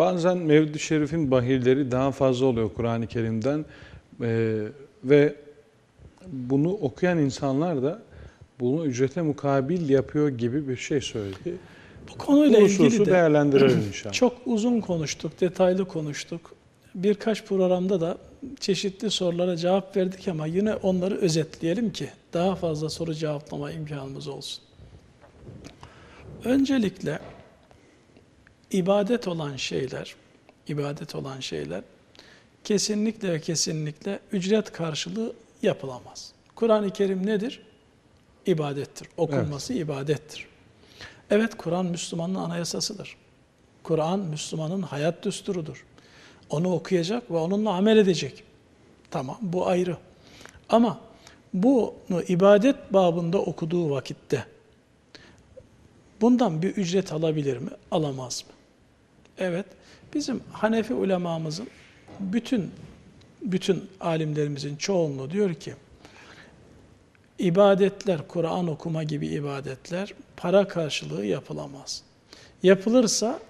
Bazen Mevlid-i Şerif'in bahirleri daha fazla oluyor Kur'an-ı Kerim'den ee, ve bunu okuyan insanlar da bunu ücrete mukabil yapıyor gibi bir şey söyledi. Bu konuyla Bu ilgili de değerlendirelim inşallah. çok uzun konuştuk, detaylı konuştuk. Birkaç programda da çeşitli sorulara cevap verdik ama yine onları özetleyelim ki daha fazla soru cevaplama imkanımız olsun. Öncelikle ibadet olan şeyler, ibadet olan şeyler kesinlikle ve kesinlikle ücret karşılığı yapılamaz. Kur'an-ı Kerim nedir? İbadettir. Okunması evet. ibadettir. Evet Kur'an Müslümanın anayasasıdır. Kur'an Müslümanın hayat düsturudur. Onu okuyacak ve onunla amel edecek. Tamam bu ayrı. Ama bunu ibadet babında okuduğu vakitte bundan bir ücret alabilir mi? Alamaz mı? Evet. Bizim Hanefi ulemamızın bütün bütün alimlerimizin çoğunluğu diyor ki ibadetler, Kur'an okuma gibi ibadetler para karşılığı yapılamaz. Yapılırsa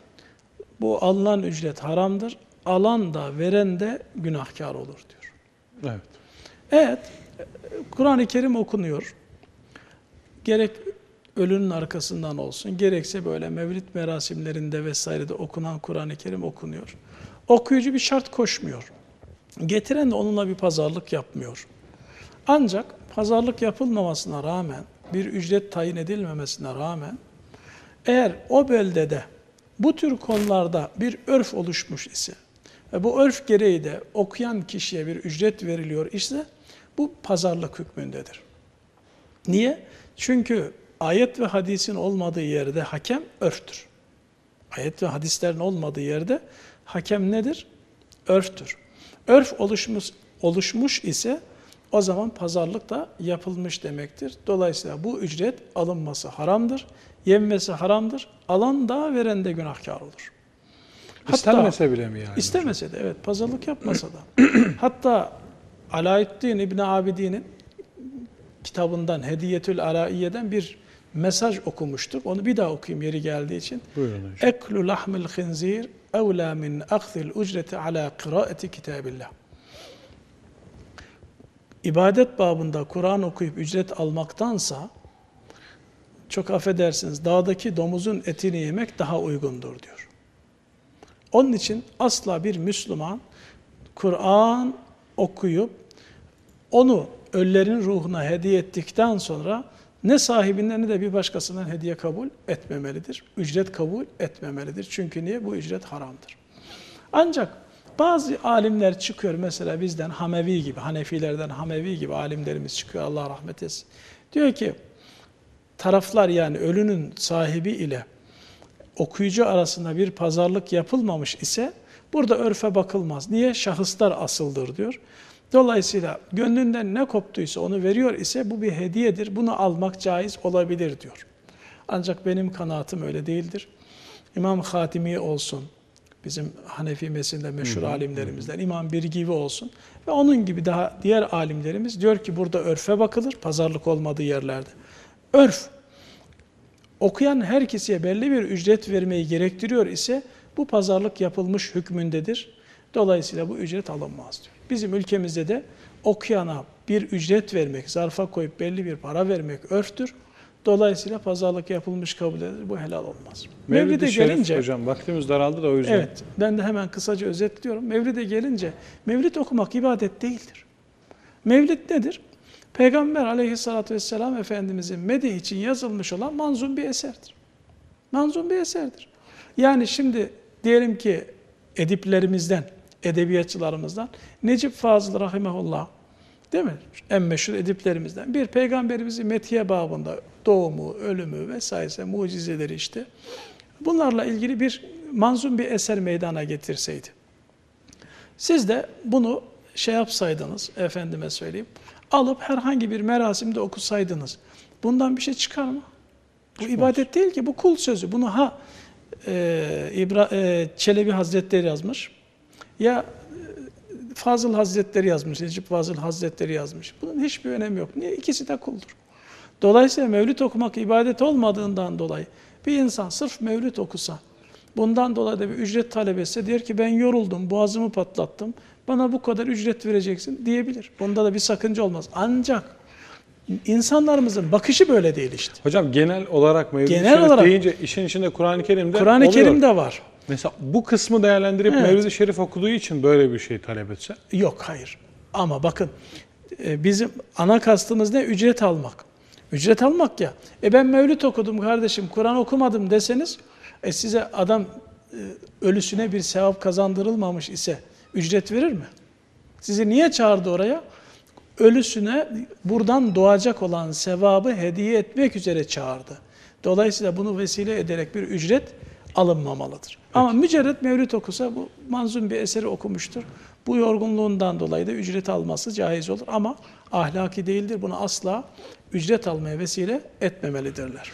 bu alınan ücret haramdır. Alan da veren de günahkar olur diyor. Evet. Evet, Kur'an-ı Kerim okunuyor. Gerek ölünün arkasından olsun, gerekse böyle mevlid merasimlerinde vesairede okunan Kur'an-ı Kerim okunuyor. Okuyucu bir şart koşmuyor. Getiren de onunla bir pazarlık yapmıyor. Ancak pazarlık yapılmamasına rağmen, bir ücret tayin edilmemesine rağmen, eğer o beldede bu tür konularda bir örf oluşmuş ise ve bu örf gereği de okuyan kişiye bir ücret veriliyor ise bu pazarlık hükmündedir. Niye? Çünkü ayet ve hadisin olmadığı yerde hakem örftür. Ayet ve hadislerin olmadığı yerde hakem nedir? Örftür. Örf oluşmuş, oluşmuş ise o zaman pazarlık da yapılmış demektir. Dolayısıyla bu ücret alınması haramdır, yenmesi haramdır. Alan da veren de günahkar olur. Hatta, İstenmese bile mi yani? İstemese de evet pazarlık yapmasa da. Hatta Alaeddin İbni Abidin'in kitabından Hediyetül Alaiye'den bir mesaj okumuştuk. Onu bir daha okuyayım yeri geldiği için. Buyurun hocam. Eklu lahmil khinzir evla min akzil ücreti ala kıraati kitabillah. İbadet babında Kur'an okuyup ücret almaktansa çok affedersiniz dağdaki domuzun etini yemek daha uygundur diyor. Onun için asla bir Müslüman Kur'an okuyup onu ölülerin ruhuna hediye ettikten sonra ne sahibinden ne de bir başkasından hediye kabul etmemelidir. Ücret kabul etmemelidir. Çünkü niye? Bu ücret haramdır. Ancak bazı alimler çıkıyor mesela bizden Hamevi gibi, Hanefilerden Hamevi gibi alimlerimiz çıkıyor Allah rahmet etsin. Diyor ki taraflar yani ölünün sahibi ile okuyucu arasında bir pazarlık yapılmamış ise burada örfe bakılmaz. Niye? Şahıslar asıldır diyor. Dolayısıyla gönlünden ne koptuysa onu veriyor ise bu bir hediyedir. Bunu almak caiz olabilir diyor. Ancak benim kanaatim öyle değildir. İmam Hatimi olsun, bizim Hanefi meselinde meşhur hı hı. alimlerimizden İmam Birgivi olsun ve onun gibi daha diğer alimlerimiz diyor ki burada örfe bakılır pazarlık olmadığı yerlerde. Örf okuyan her kişiye belli bir ücret vermeyi gerektiriyor ise bu pazarlık yapılmış hükmündedir. Dolayısıyla bu ücret alınmaz diyor. Bizim ülkemizde de okuyana bir ücret vermek, zarfa koyup belli bir para vermek örftür. Dolayısıyla pazarlık yapılmış kabul edilir. Bu helal olmaz. Mevlid'e Mevlid gelince hocam vaktimiz daraldı da o yüzden. Evet. Ben de hemen kısaca özetliyorum. Mevlid'e gelince Mevlid okumak ibadet değildir. Mevlid nedir? Peygamber aleyhissalatü vesselam Efendimizin medih için yazılmış olan manzum bir eserdir. Manzum bir eserdir. Yani şimdi diyelim ki ediplerimizden, edebiyatçılarımızdan Necip Fazıl Rahimahullah değil mi? En meşhur ediplerimizden. Bir peygamberimizi metiye babında doğumu, ölümü vesaire mucizeleri işte. Bunlarla ilgili bir manzum bir eser meydana getirseydi. Siz de bunu şey yapsaydınız, efendime söyleyeyim, alıp herhangi bir merasimde okusaydınız, bundan bir şey çıkar mı? Bu Çıkmaz. ibadet değil ki, bu kul sözü. Bunu ha e, İbra, e, Çelebi Hazretleri yazmış, ya e, Fazıl Hazretleri yazmış, Necip Fazıl Hazretleri yazmış. Bunun hiçbir önemi yok. Niye? İkisi de kuldur. Dolayısıyla mevlüt okumak ibadet olmadığından dolayı bir insan sırf mevlüt okusa, Bundan dolayı da bir ücret talep etse diyor ki ben yoruldum, boğazımı patlattım. Bana bu kadar ücret vereceksin diyebilir. Bunda da bir sakınca olmaz. Ancak insanlarımızın bakışı böyle değil işte. Hocam genel olarak Mevlid-i Genel olarak- deyince işin içinde Kur'an-ı Kerim'de Kur'an-ı. Kerim'de var. Mesela bu kısmı değerlendirip Evet. Mevlid-i Şerif okuduğu için böyle bir şey talep etse. Yok hayır. Ama bakın e, bizim ana kastımız ne? Ücret almak. Ücret almak ya. E ben mevlüt okudum kardeşim, Kur'an okumadım deseniz e size adam e, ölüsüne bir sevap kazandırılmamış ise ücret verir mi? Sizi niye çağırdı oraya? Ölüsüne buradan doğacak olan sevabı hediye etmek üzere çağırdı. Dolayısıyla bunu vesile ederek bir ücret alınmamalıdır. Ama mücerret mevlüt okusa bu manzum bir eseri okumuştur. Bu yorgunluğundan dolayı da ücret alması caiz olur ama ahlaki değildir. Bunu asla ücret almaya vesile etmemelidirler.